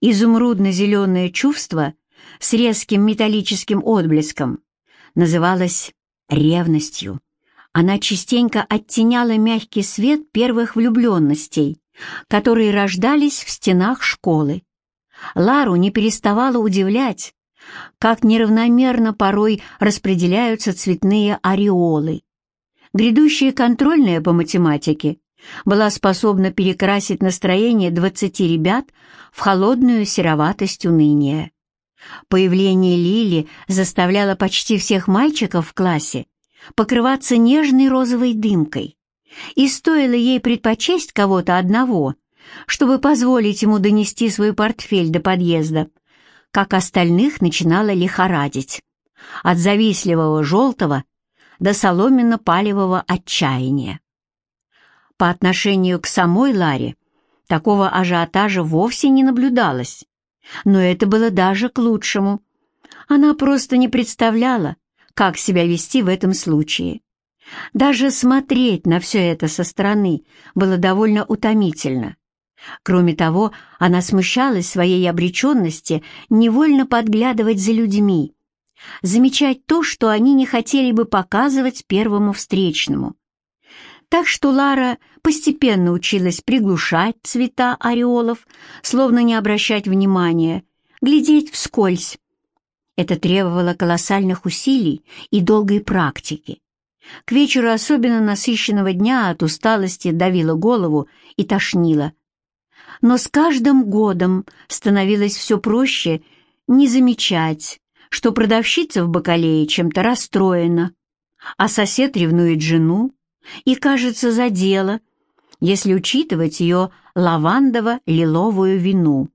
изумрудно-зеленое чувство с резким металлическим отблеском называлось ревностью. Она частенько оттеняла мягкий свет первых влюбленностей, которые рождались в стенах школы. Лару не переставала удивлять, как неравномерно порой распределяются цветные ореолы. Грядущая контрольная по математике была способна перекрасить настроение двадцати ребят в холодную сероватость уныния. Появление Лили заставляло почти всех мальчиков в классе покрываться нежной розовой дымкой. И стоило ей предпочесть кого-то одного, чтобы позволить ему донести свой портфель до подъезда, как остальных начинало лихорадить. От завистливого желтого до соломенно-палевого отчаяния. По отношению к самой Ларе такого ажиотажа вовсе не наблюдалось, но это было даже к лучшему. Она просто не представляла, как себя вести в этом случае. Даже смотреть на все это со стороны было довольно утомительно. Кроме того, она смущалась своей обреченности невольно подглядывать за людьми, замечать то, что они не хотели бы показывать первому встречному. Так что Лара постепенно училась приглушать цвета ореолов, словно не обращать внимания, глядеть вскользь, это требовало колоссальных усилий и долгой практики. К вечеру особенно насыщенного дня от усталости давило голову и тошнило. Но с каждым годом становилось все проще не замечать, что продавщица в бакалее чем-то расстроена, а сосед ревнует жену и, кажется, задела, если учитывать ее лавандово-лиловую вину.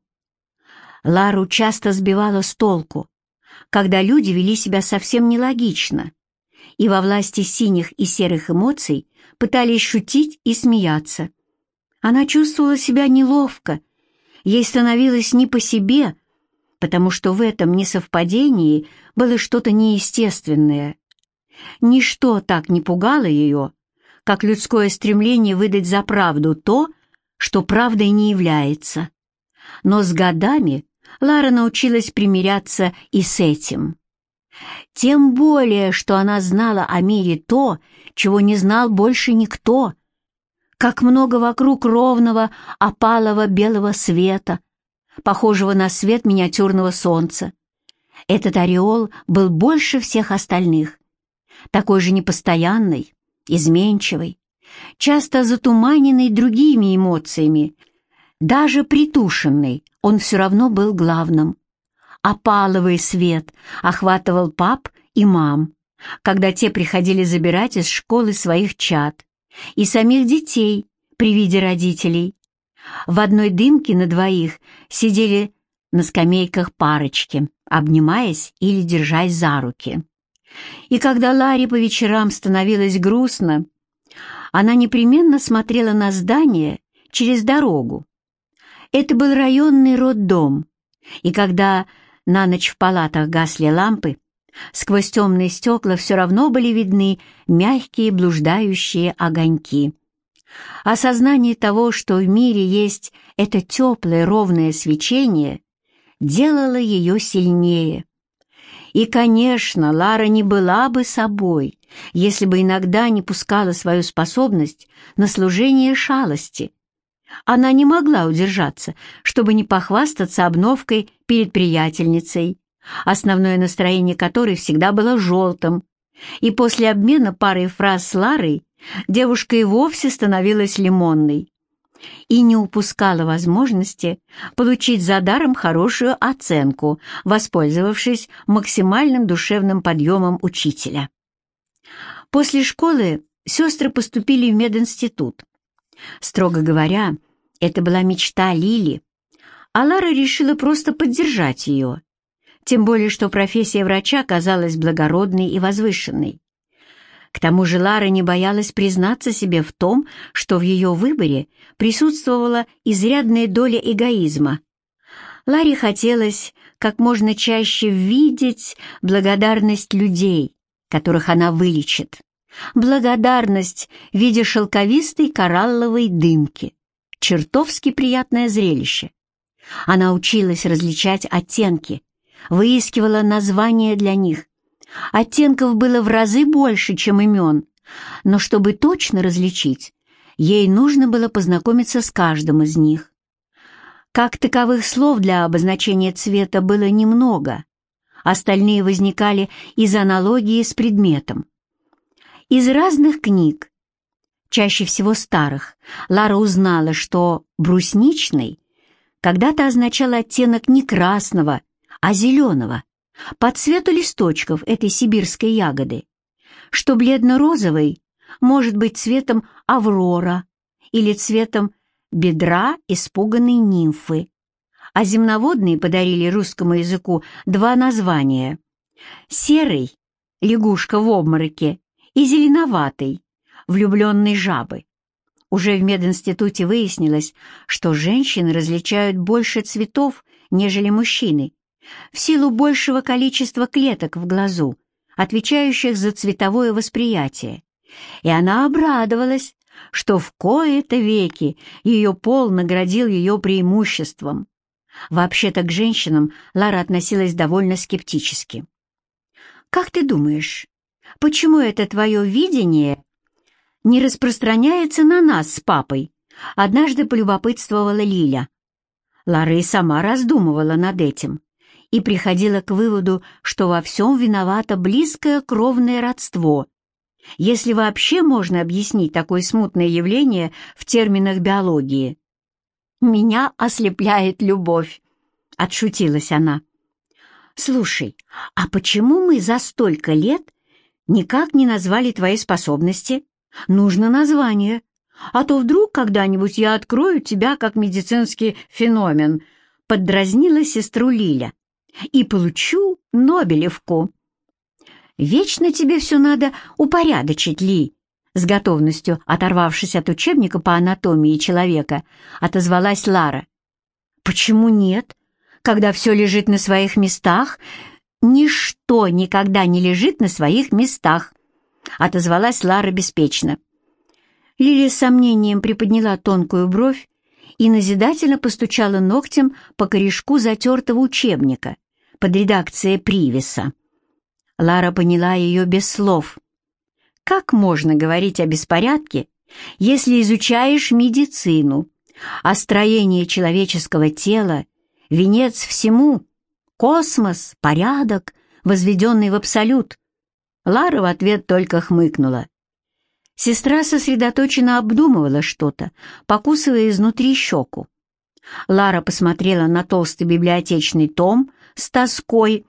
Лару часто сбивала с толку, когда люди вели себя совсем нелогично и во власти синих и серых эмоций пытались шутить и смеяться. Она чувствовала себя неловко, ей становилось не по себе, потому что в этом несовпадении было что-то неестественное. Ничто так не пугало ее, как людское стремление выдать за правду то, что правдой не является. Но с годами Лара научилась примиряться и с этим. Тем более, что она знала о мире то, чего не знал больше никто. Как много вокруг ровного, опалого белого света, похожего на свет миниатюрного солнца. Этот ореол был больше всех остальных, такой же непостоянный, изменчивый, часто затуманенный другими эмоциями, даже притушенный, он все равно был главным. Опаловый свет охватывал пап и мам, когда те приходили забирать из школы своих чад, и самих детей при виде родителей. В одной дымке на двоих сидели на скамейках парочки, обнимаясь или держась за руки. И когда Ларе по вечерам становилось грустно, она непременно смотрела на здание через дорогу, это был районный роддом, и когда на ночь в палатах гасли лампы, сквозь темные стекла все равно были видны мягкие блуждающие огоньки. Осознание того, что в мире есть это теплое ровное свечение, делало ее сильнее. И, конечно, Лара не была бы собой, если бы иногда не пускала свою способность на служение шалости, она не могла удержаться, чтобы не похвастаться обновкой перед приятельницей, основное настроение которой всегда было желтым, и после обмена парой фраз с Ларой девушка и вовсе становилась лимонной и не упускала возможности получить за даром хорошую оценку, воспользовавшись максимальным душевным подъемом учителя. После школы сестры поступили в мединститут. Строго говоря, это была мечта Лили, а Лара решила просто поддержать ее, тем более что профессия врача казалась благородной и возвышенной. К тому же Лара не боялась признаться себе в том, что в ее выборе присутствовала изрядная доля эгоизма. Ларе хотелось как можно чаще видеть благодарность людей, которых она вылечит. Благодарность в виде шелковистой коралловой дымки. Чертовски приятное зрелище. Она училась различать оттенки, выискивала названия для них. Оттенков было в разы больше, чем имен, но чтобы точно различить, ей нужно было познакомиться с каждым из них. Как таковых слов для обозначения цвета было немного, остальные возникали из аналогии с предметом. Из разных книг, чаще всего старых, Лара узнала, что брусничный когда-то означал оттенок не красного, а зеленого, по цвету листочков этой сибирской ягоды, что бледно-розовый может быть цветом аврора или цветом бедра испуганной нимфы, а земноводные подарили русскому языку два названия — серый — лягушка в обмороке и зеленоватый — влюбленной жабы. Уже в мединституте выяснилось, что женщины различают больше цветов, нежели мужчины, в силу большего количества клеток в глазу, отвечающих за цветовое восприятие. И она обрадовалась, что в кои-то веки ее пол наградил ее преимуществом. Вообще-то к женщинам Лара относилась довольно скептически. «Как ты думаешь, почему это твое видение не распространяется на нас с папой?» Однажды полюбопытствовала Лиля. Лара и сама раздумывала над этим и приходила к выводу, что во всем виновато близкое кровное родство, если вообще можно объяснить такое смутное явление в терминах биологии. «Меня ослепляет любовь», — отшутилась она. «Слушай, а почему мы за столько лет никак не назвали твои способности? Нужно название, а то вдруг когда-нибудь я открою тебя как медицинский феномен», — поддразнила сестру Лиля, «и получу Нобелевку». «Вечно тебе все надо упорядочить, Ли», с готовностью, оторвавшись от учебника по анатомии человека, отозвалась Лара. «Почему нет? Когда все лежит на своих местах, ничто никогда не лежит на своих местах», отозвалась Лара беспечно. Лили с сомнением приподняла тонкую бровь и назидательно постучала ногтем по корешку затертого учебника под редакцией Привиса. Лара поняла ее без слов — как можно говорить о беспорядке, если изучаешь медицину, а строение человеческого тела — венец всему, космос, порядок, возведенный в абсолют? Лара в ответ только хмыкнула. Сестра сосредоточенно обдумывала что-то, покусывая изнутри щеку. Лара посмотрела на толстый библиотечный том с тоской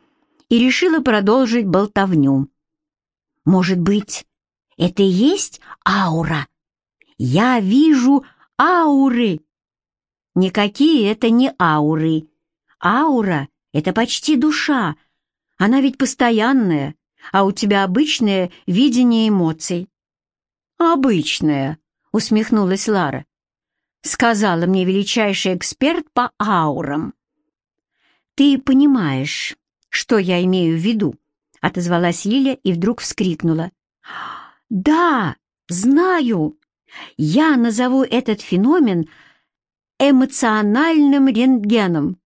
и решила продолжить болтовню. «Может быть, это и есть аура? Я вижу ауры. Никакие это не ауры. Аура — это почти душа. Она ведь постоянная, а у тебя обычное видение эмоций. «Обычное», — усмехнулась Лара. «Сказала мне величайший эксперт по аурам». «Ты понимаешь, что я имею в виду?» — отозвалась Лиля и вдруг вскрикнула. Да, знаю. Я назову этот феномен эмоциональным рентгеном.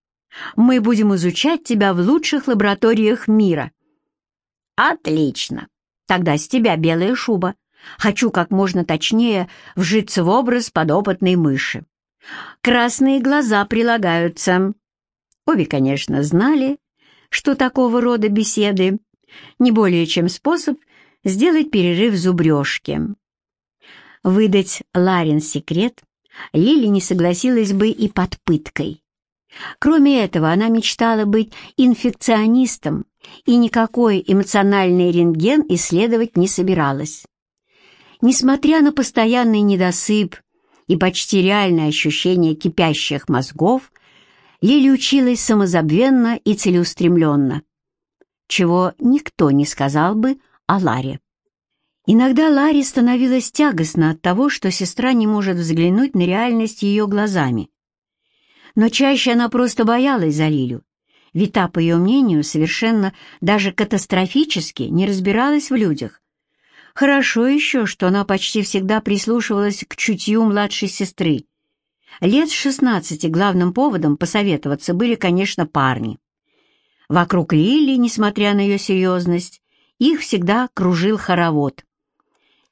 Мы будем изучать тебя в лучших лабораториях мира. Отлично. Тогда с тебя белая шуба. Хочу как можно точнее вжиться в образ подопытной мыши. Красные глаза прилагаются. Обе, конечно, знали, что такого рода беседы не более чем способ сделать перерыв зубрежке. Выдать Ларин секрет Лили не согласилась бы и под пыткой. Кроме этого, она мечтала быть инфекционистом и никакой эмоциональный рентген исследовать не собиралась. Несмотря на постоянный недосып и почти реальное ощущение кипящих мозгов, Лили училась самозабвенно и целеустремленно, чего никто не сказал бы о Ларе. Иногда Ларе становилось тягостно от того, что сестра не может взглянуть на реальность ее глазами. Но чаще она просто боялась за Лилю, ведь та, по ее мнению, совершенно даже катастрофически не разбиралась в людях. Хорошо еще, что она почти всегда прислушивалась к чутью младшей сестры. Лет шестнадцати главным поводом посоветоваться были, конечно, парни. Вокруг Лили, несмотря на ее серьезность, их всегда кружил хоровод.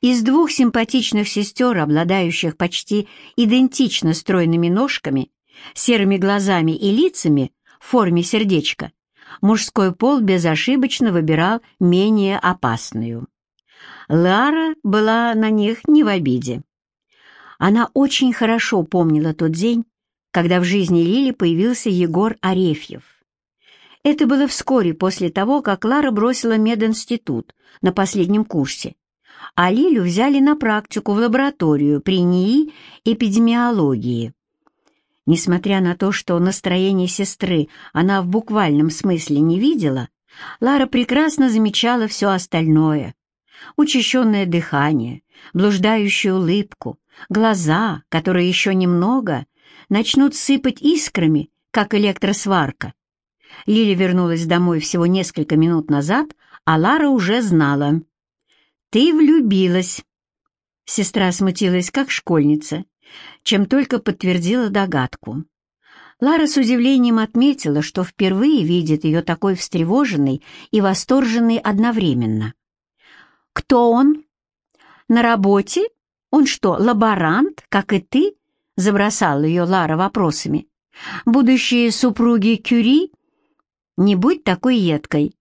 Из двух симпатичных сестер, обладающих почти идентично стройными ножками, серыми глазами и лицами в форме сердечка, мужской пол безошибочно выбирал менее опасную. Лара была на них не в обиде. Она очень хорошо помнила тот день, когда в жизни Лили появился Егор Арефьев. Это было вскоре после того, как Лара бросила мединститут на последнем курсе, а Лилю взяли на практику в лабораторию при НИИ эпидемиологии. Несмотря на то, что настроение сестры она в буквальном смысле не видела, Лара прекрасно замечала все остальное. Учащенное дыхание, блуждающую улыбку, глаза, которые еще немного, начнут сыпать искрами, как электросварка. Лили вернулась домой всего несколько минут назад, а Лара уже знала. «Ты влюбилась!» Сестра смутилась, как школьница, чем только подтвердила догадку. Лара с удивлением отметила, что впервые видит ее такой встревоженной и восторженной одновременно. «Кто он?» «На работе? Он что, лаборант, как и ты?» — забросала ее Лара вопросами. «Будущие супруги Кюри?» «Не будь такой едкой.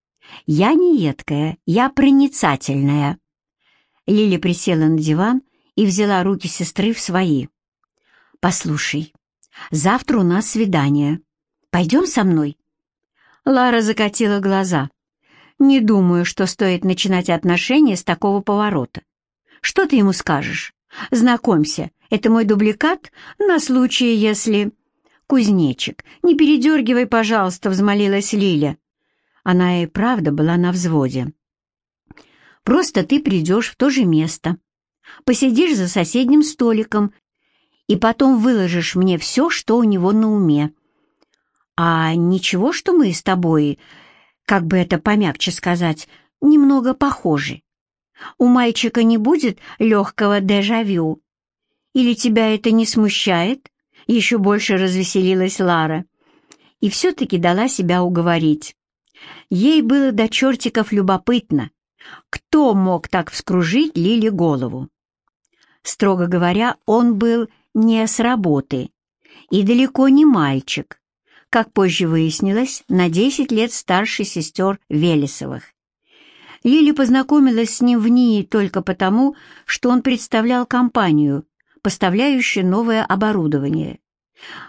Я не едкая, я проницательная». Лили присела на диван и взяла руки сестры в свои. «Послушай, завтра у нас свидание. Пойдем со мной?» Лара закатила глаза. «Не думаю, что стоит начинать отношения с такого поворота. Что ты ему скажешь? Знакомься, это мой дубликат на случай, если...» «Кузнечик, не передергивай, пожалуйста», — взмолилась Лиля. Она и правда была на взводе. «Просто ты придешь в то же место, посидишь за соседним столиком и потом выложишь мне все, что у него на уме. А ничего, что мы с тобой, как бы это помягче сказать, немного похожи. У мальчика не будет легкого дежавю. Или тебя это не смущает? Еще больше развеселилась Лара. И все-таки дала себя уговорить. Ей было до чертиков любопытно, кто мог так вскружить Лили голову. Строго говоря, он был не с работы и далеко не мальчик, как позже выяснилось, на 10 лет старше сестер Велесовых. Лили познакомилась с ним в НИИ только потому, что он представлял компанию, поставляющую новое оборудование.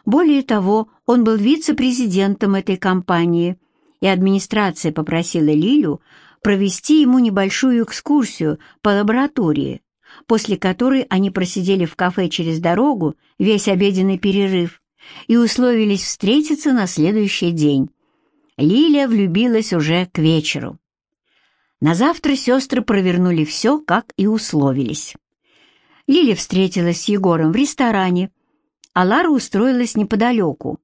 Более того, он был вице-президентом этой компании, и администрация попросила Лилю провести ему небольшую экскурсию по лаборатории, после которой они просидели в кафе через дорогу весь обеденный перерыв и условились встретиться на следующий день. Лиля влюбилась уже к вечеру. На завтра сестры провернули все, как и условились. Лиля встретилась с Егором в ресторане, а Лара устроилась неподалеку,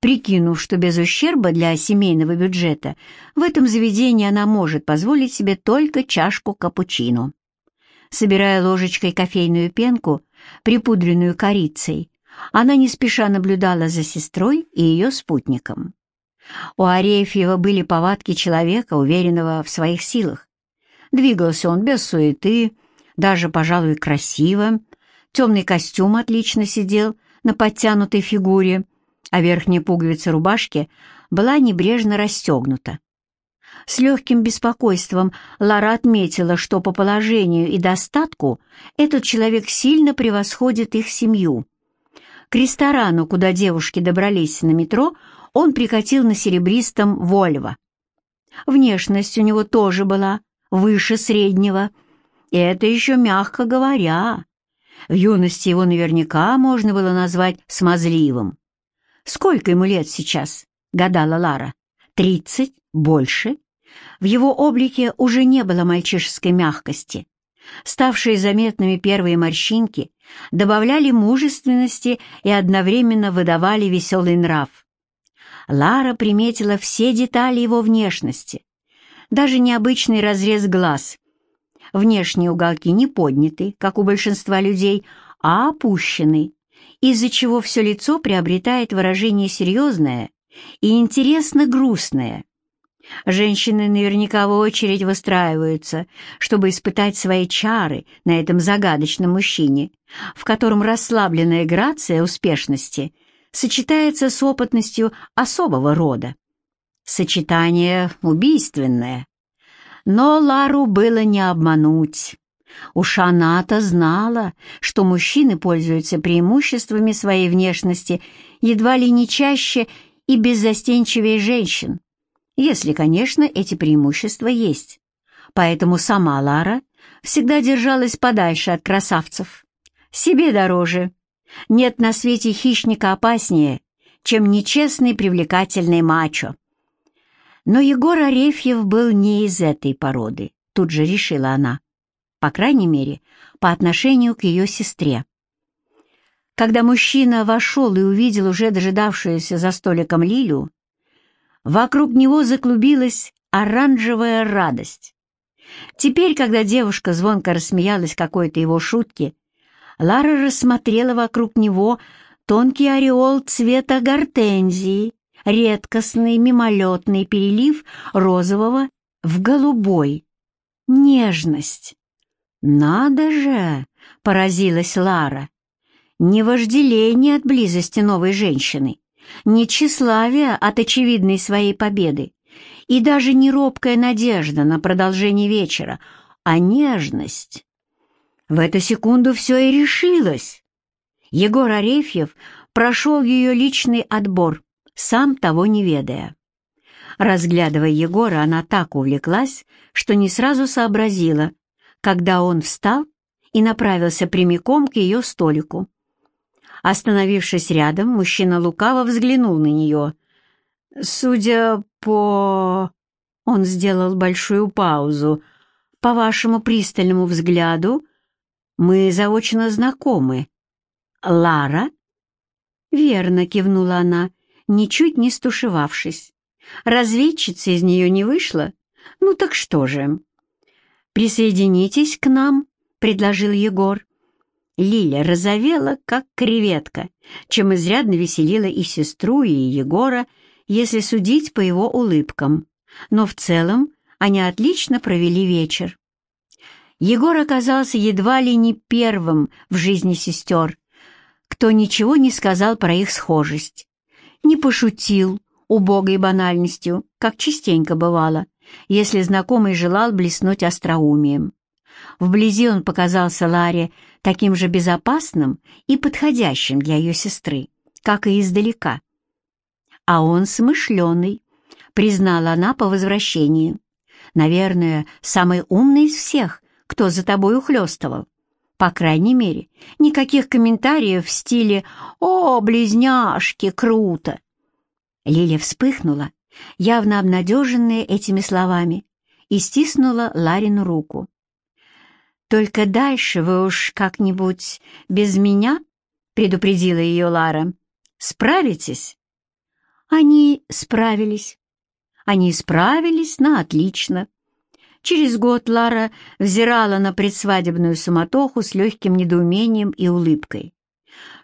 прикинув, что без ущерба для семейного бюджета в этом заведении она может позволить себе только чашку капучино собирая ложечкой кофейную пенку, припудренную корицей, она не спеша наблюдала за сестрой и ее спутником. У Арефьева были повадки человека, уверенного в своих силах. Двигался он без суеты, даже, пожалуй, красиво. Темный костюм отлично сидел на подтянутой фигуре, а верхняя пуговица рубашки была небрежно расстегнута. С легким беспокойством Лара отметила, что по положению и достатку этот человек сильно превосходит их семью. К ресторану, куда девушки добрались на метро, он прикатил на серебристом «Вольво». Внешность у него тоже была выше среднего, и это еще мягко говоря. В юности его наверняка можно было назвать смазливым. «Сколько ему лет сейчас?» — гадала Лара. «Тридцать? Больше?» В его облике уже не было мальчишеской мягкости. Ставшие заметными первые морщинки добавляли мужественности и одновременно выдавали веселый нрав. Лара приметила все детали его внешности, даже необычный разрез глаз. Внешние уголки не подняты, как у большинства людей, а опущены, из-за чего все лицо приобретает выражение серьезное и интересно грустное. Женщины наверняка в очередь выстраиваются, чтобы испытать свои чары на этом загадочном мужчине, в котором расслабленная грация успешности сочетается с опытностью особого рода. Сочетание убийственное. Но Лару было не обмануть. Уж она-то знала, что мужчины пользуются преимуществами своей внешности едва ли не чаще и беззастенчивее женщин, если, конечно, эти преимущества есть. Поэтому сама Лара всегда держалась подальше от красавцев. Себе дороже. Нет на свете хищника опаснее, чем нечестный привлекательный мачо. Но Егор Арефьев был не из этой породы, тут же решила она по крайней мере, по отношению к ее сестре. Когда мужчина вошел и увидел уже дожидавшуюся за столиком Лилю, вокруг него заклубилась оранжевая радость. Теперь, когда девушка звонко рассмеялась какой-то его шутке, Лара рассмотрела вокруг него тонкий ореол цвета гортензии, редкостный мимолетный перелив розового в голубой. Нежность. «Надо же!» — поразилась Лара. «Не вожделение от близости новой женщины, не тщеславие от очевидной своей победы, и даже не робкая надежда на продолжение вечера, а нежность. В эту секунду все и решилось. Егор Арефьев прошел ее личный отбор, сам того не ведая. Разглядывая Егора, она так увлеклась, что не сразу сообразила, когда он встал и направился прямиком к ее столику. Остановившись рядом, мужчина лукаво взглянул на нее. «Судя по...» Он сделал большую паузу. «По вашему пристальному взгляду, мы заочно знакомы. Лара?» «Верно», — кивнула она, ничуть не стушевавшись. «Разведчица из нее не вышла? Ну так что же?» «Присоединитесь к нам», — предложил Егор. Лиля разовела, как креветка, чем изрядно веселила и сестру, и Егора, если судить по его улыбкам. Но в целом они отлично провели вечер. Егор оказался едва ли не первым в жизни сестер, кто ничего не сказал про их схожесть, не пошутил убогой банальностью, как частенько бывало, если знакомый желал блеснуть остроумием. Вблизи он показался Ларе таким же безопасным и подходящим для ее сестры, как и издалека. «А он смышленый», — признала она по возвращении. «Наверное, самый умный из всех, кто за тобой ухлёстывал. По крайней мере, никаких комментариев в стиле «О, близняшки, круто!» Лиля вспыхнула явно обнадеженная этими словами, и стиснула Ларину руку. «Только дальше вы уж как-нибудь без меня?» — предупредила ее Лара. «Справитесь?» Они справились. Они справились на отлично. Через год Лара взирала на предсвадебную суматоху с легким недоумением и улыбкой.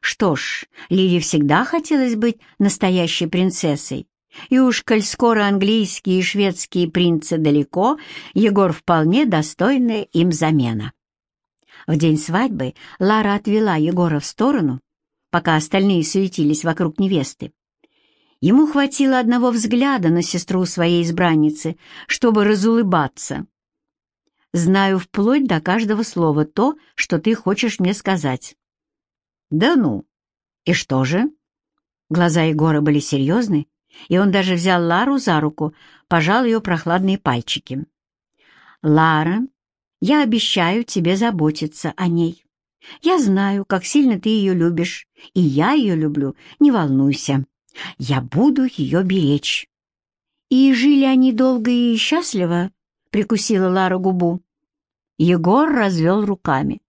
Что ж, Лиле всегда хотелось быть настоящей принцессой, и уж коль скоро английские и шведские принцы далеко, Егор вполне достойная им замена. В день свадьбы Лара отвела Егора в сторону, пока остальные суетились вокруг невесты. Ему хватило одного взгляда на сестру своей избранницы, чтобы разулыбаться. «Знаю вплоть до каждого слова то, что ты хочешь мне сказать». «Да ну! И что же?» Глаза Егора были серьезны, и он даже взял Лару за руку, пожал ее прохладные пальчики. «Лара, я обещаю тебе заботиться о ней. Я знаю, как сильно ты ее любишь, и я ее люблю, не волнуйся. Я буду ее беречь». «И жили они долго и счастливо?» — прикусила Лара губу. Егор развел руками.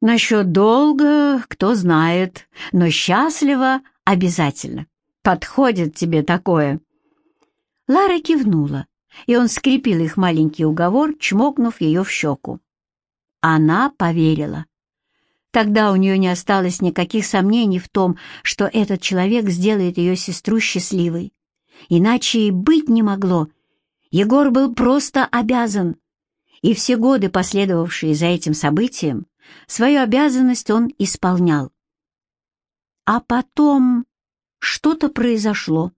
«Насчет долго, кто знает, но счастливо обязательно. Подходит тебе такое?» Лара кивнула, и он скрепил их маленький уговор, чмокнув ее в щеку. Она поверила. Тогда у нее не осталось никаких сомнений в том, что этот человек сделает ее сестру счастливой. Иначе и быть не могло. Егор был просто обязан. И все годы, последовавшие за этим событием, свою обязанность он исполнял. А потом что-то произошло.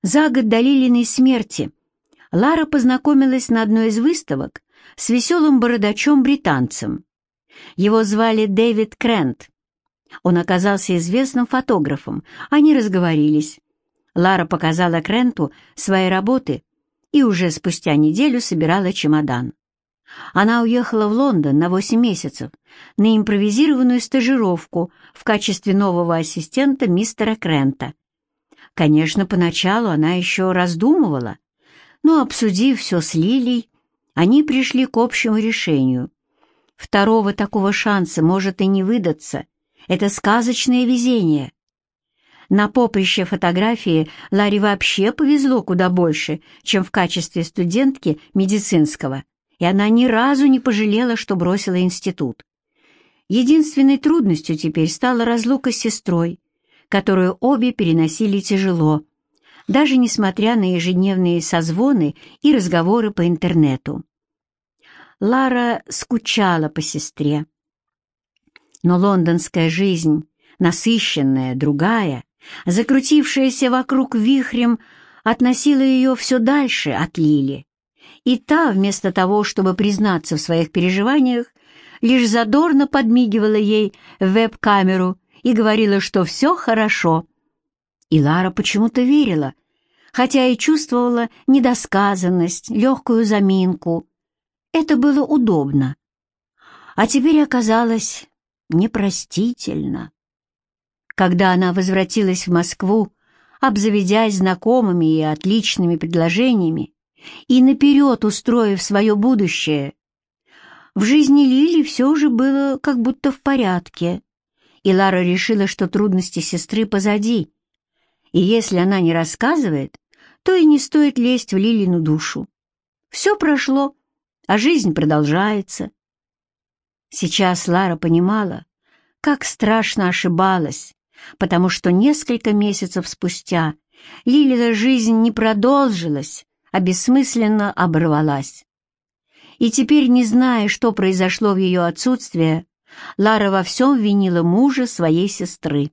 За год до Лилиной смерти Лара познакомилась на одной из выставок с веселым бородачом-британцем. Его звали Дэвид Крент. Он оказался известным фотографом, они разговорились. Лара показала Кренту свои работы и уже спустя неделю собирала чемодан. Она уехала в Лондон на 8 месяцев на импровизированную стажировку в качестве нового ассистента мистера Крента. Конечно, поначалу она еще раздумывала, но, обсудив все с Лилей, они пришли к общему решению. Второго такого шанса может и не выдаться. Это сказочное везение. На поприще фотографии Ларе вообще повезло куда больше, чем в качестве студентки медицинского, и она ни разу не пожалела, что бросила институт. Единственной трудностью теперь стала разлука с сестрой, которую обе переносили тяжело, даже несмотря на ежедневные созвоны и разговоры по интернету. Лара скучала по сестре. Но лондонская жизнь, насыщенная, другая, закрутившаяся вокруг вихрем, относила ее все дальше от Лили. И та, вместо того, чтобы признаться в своих переживаниях, лишь задорно подмигивала ей в веб-камеру и говорила, что все хорошо. И Лара почему-то верила, хотя и чувствовала недосказанность, легкую заминку. Это было удобно. А теперь оказалось непростительно. Когда она возвратилась в Москву, обзаведясь знакомыми и отличными предложениями, и наперед устроив свое будущее, в жизни Лили все же было как будто в порядке, и Лара решила, что трудности сестры позади, и если она не рассказывает, то и не стоит лезть в Лилину душу. Все прошло, а жизнь продолжается. Сейчас Лара понимала, как страшно ошибалась, потому что несколько месяцев спустя Лилина жизнь не продолжилась, а бессмысленно оборвалась. И теперь, не зная, что произошло в ее отсутствие, Лара во всем винила мужа своей сестры.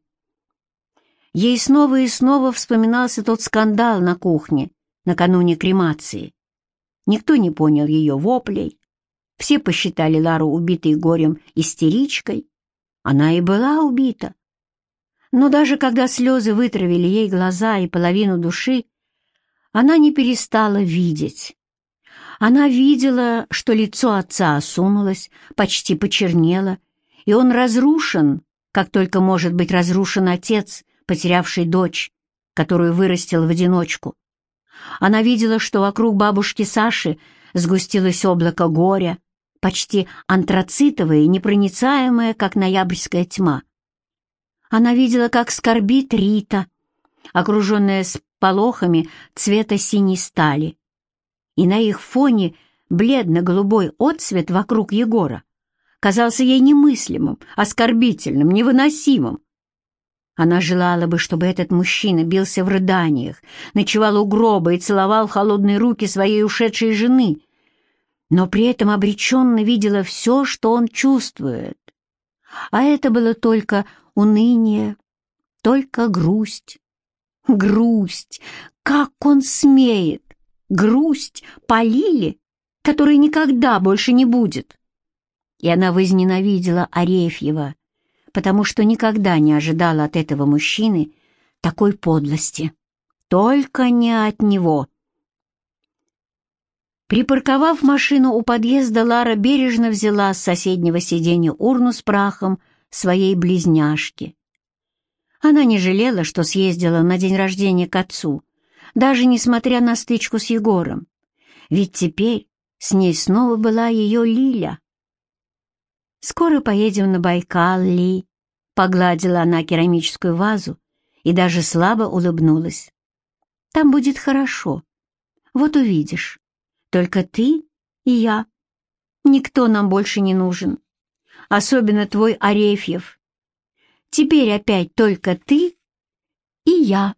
Ей снова и снова вспоминался тот скандал на кухне накануне кремации. Никто не понял ее воплей, все посчитали Лару убитой горем истеричкой. Она и была убита. Но даже когда слезы вытравили ей глаза и половину души, она не перестала видеть. Она видела, что лицо отца осунулось, почти почернело, и он разрушен, как только может быть разрушен отец, потерявший дочь, которую вырастил в одиночку. Она видела, что вокруг бабушки Саши сгустилось облако горя, почти антрацитовое и непроницаемое, как ноябрьская тьма. Она видела, как скорбит Рита, окруженная сполохами цвета синей стали. И на их фоне бледно-голубой отцвет вокруг Егора казался ей немыслимым, оскорбительным, невыносимым. Она желала бы, чтобы этот мужчина бился в рыданиях, ночевал у гроба и целовал холодные руки своей ушедшей жены, но при этом обреченно видела все, что он чувствует. А это было только уныние, только грусть. Грусть! Как он смеет! Грусть по Лиле, которой никогда больше не будет. И она возненавидела Арефьева, потому что никогда не ожидала от этого мужчины такой подлости. Только не от него. Припарковав машину у подъезда, Лара бережно взяла с соседнего сиденья урну с прахом своей близняшки. Она не жалела, что съездила на день рождения к отцу, даже несмотря на стычку с Егором, ведь теперь с ней снова была ее Лиля. «Скоро поедем на Байкал, Ли», — погладила она керамическую вазу и даже слабо улыбнулась. «Там будет хорошо. Вот увидишь. Только ты и я. Никто нам больше не нужен. особенно твой Арефьев. Теперь опять только ты и я.